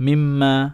مما